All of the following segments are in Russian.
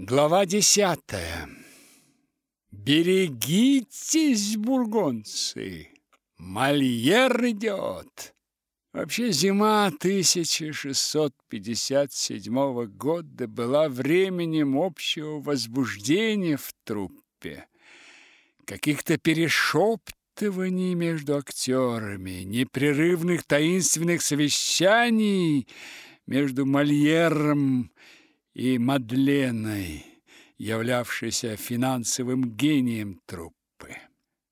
Глава десятая. Берегитесь, бургонцы, Мольер идет. Вообще зима 1657 года была временем общего возбуждения в труппе, каких-то перешептываний между актерами, непрерывных таинственных совещаний между Мольером и Мадленой, являвшейся финансовым гением труппы.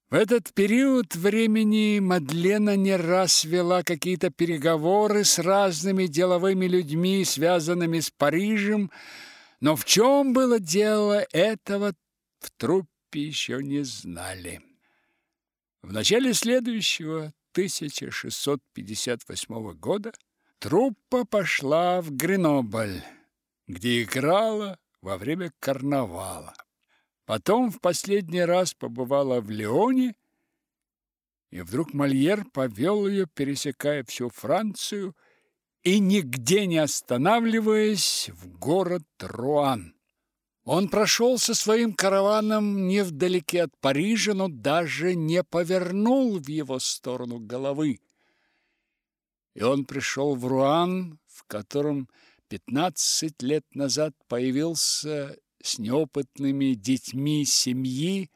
В этот период времени Мадлена не раз вела какие-то переговоры с разными деловыми людьми, связанными с Парижем, но в чем было дело, этого в труппе еще не знали. В начале следующего 1658 года труппа пошла в Гренобль, где играла во время карнавала. Потом в последний раз побывала в Лионе, и вдруг Мольер повел ее, пересекая всю Францию и нигде не останавливаясь, в город Руан. Он прошел со своим караваном невдалеке от Парижа, но даже не повернул в его сторону головы. И он пришел в Руан, в котором пятнадцать лет назад появился с неопытными детьми семьи,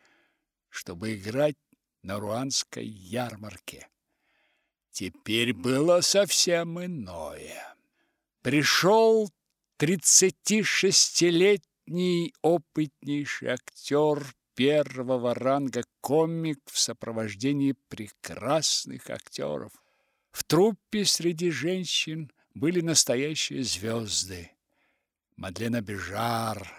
чтобы играть на руанской ярмарке. Теперь было совсем иное. Пришел тридцатишестилетний опытнейший актер первого ранга комик в сопровождении прекрасных актеров. В труппе среди женщин были настоящие звезды. Мадлена Бежар,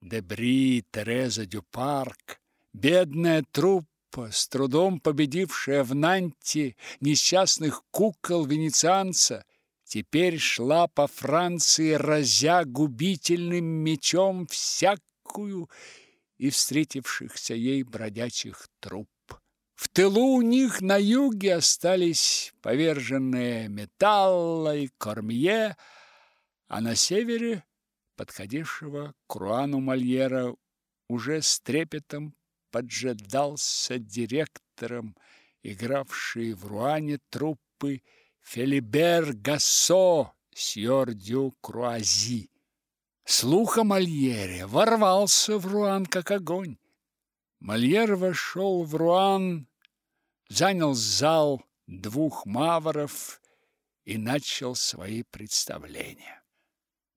Дебри, Тереза Дюпарк, бедная труппа, с трудом победившая в Нанте несчастных кукол венецианца, теперь шла по Франции, разя губительным мечом всякую и встретившихся ей бродячих труп. В тылу у них на юге остались поверженные Металла и Кормье, а на севере, подходившего к Руану Мольера, уже с трепетом поджидался директором, игравший в Руане труппы Фелибер Гассо, сьор дю Круази. Слух о Мольере ворвался в Руан, как огонь. Мольер вошел в Руан занял зал двух мавров и начал свои представления.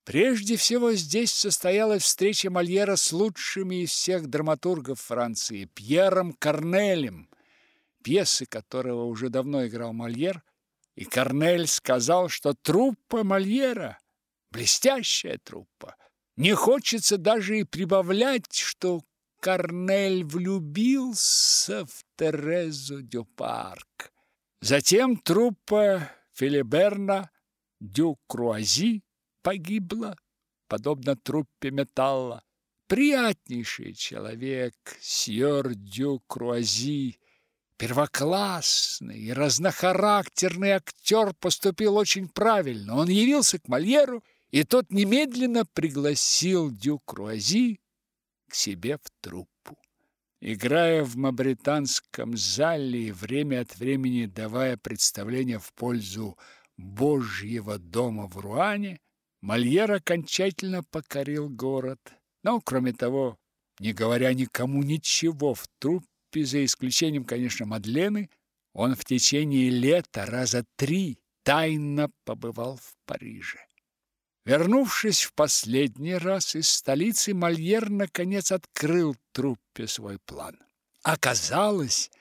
Прежде всего здесь состоялась встреча Мольера с лучшими из всех драматургов Франции, Пьером Корнелем, пьесы которого уже давно играл Мольер, и Корнель сказал, что труппа Мольера – блестящая труппа. Не хочется даже и прибавлять, что Корнель влюбился в Терезу Дюпарк. Затем труппа Филиберна Дю Круази погибла, подобно труппе металла. Приятнейший человек, сьор Дю Круази, первоклассный и разнохарактерный актер поступил очень правильно. Он явился к Мольеру, и тот немедленно пригласил Дю Круази к себе в труппу. Играя в мабританском зале и время от времени давая представления в пользу Божьего дома в Руане, Мольер окончательно покорил город. Но, кроме того, не говоря никому ничего в труппе, за исключением, конечно, Мадлены, он в течение лета раза три тайно побывал в Париже. Вернувшись в последний раз из столицы, Мольер наконец открыл труппе свой план. Оказалось,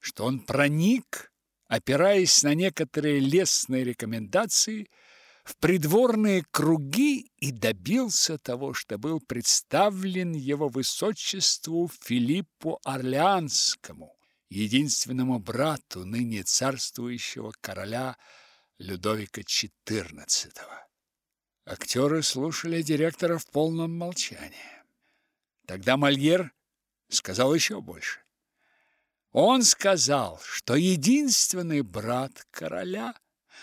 что он проник, опираясь на некоторые лестные рекомендации, в придворные круги и добился того, что был представлен его высочеству Филиппу Орлеанскому, единственному брату ныне царствующего короля Людовика XIV. Актеры слушали директора в полном молчании. Тогда Мольер сказал еще больше. Он сказал, что единственный брат короля,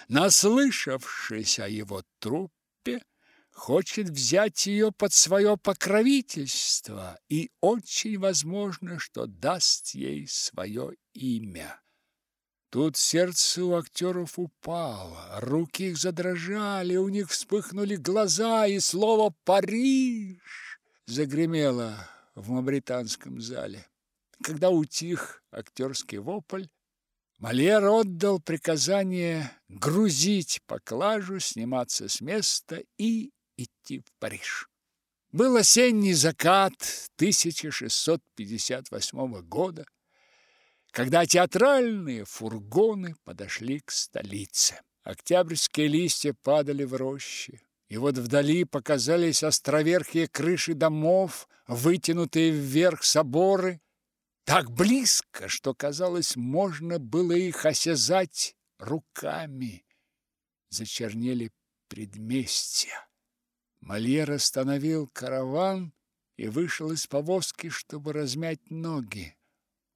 наслышавшись о его труппе, хочет взять ее под свое покровительство и очень возможно, что даст ей свое имя. Тут сердце у актеров упало, руки их задрожали, у них вспыхнули глаза, и слово «Париж» загремело в мавританском зале. Когда утих актерский вопль, Мольер отдал приказание грузить поклажу, сниматься с места и идти в Париж. Был осенний закат 1658 года, когда театральные фургоны подошли к столице. Октябрьские листья падали в рощи, и вот вдали показались островерхие крыши домов, вытянутые вверх соборы, так близко, что, казалось, можно было их осязать руками. Зачернели предместья. Мольер остановил караван и вышел из повозки, чтобы размять ноги.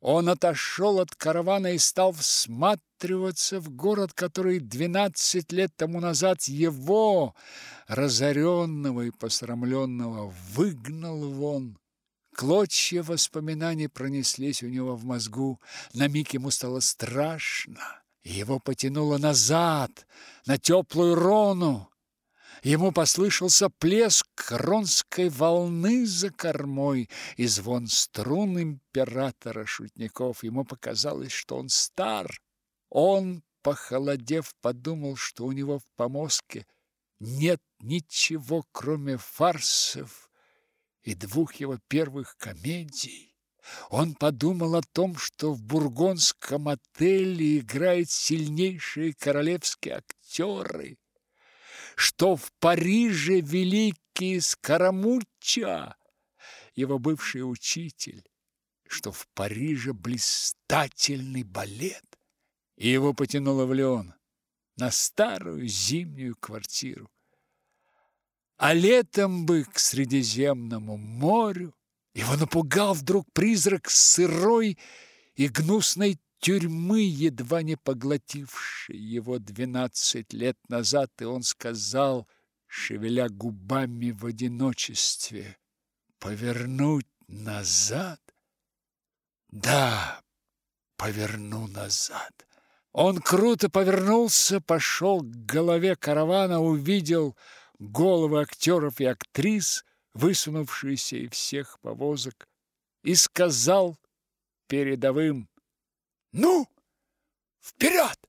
Он отошел от каравана и стал всматриваться в город, который двенадцать лет тому назад его, разоренного и посрамленного, выгнал вон. Клочья воспоминаний пронеслись у него в мозгу. На миг ему стало страшно, его потянуло назад, на теплую рону. Ему послышался плеск ронской волны за кормой и звон струн императора шутников. Ему показалось, что он стар. Он, похолодев, подумал, что у него в помозге нет ничего, кроме фарсов и двух его первых комедий. Он подумал о том, что в бургондском отеле играют сильнейшие королевские актеры – что в Париже великий Скоромучча, его бывший учитель, что в Париже блистательный балет. И его потянуло в Леон, на старую зимнюю квартиру. А летом бы к Средиземному морю его напугал вдруг призрак сырой и гнусной тюрьмы, едва не поглотившей его двенадцать лет назад, и он сказал, шевеля губами в одиночестве, «Повернуть назад?» «Да, поверну назад». Он круто повернулся, пошел к голове каравана, увидел головы актеров и актрис, высунувшиеся из всех повозок, и сказал передовым ну, вперед!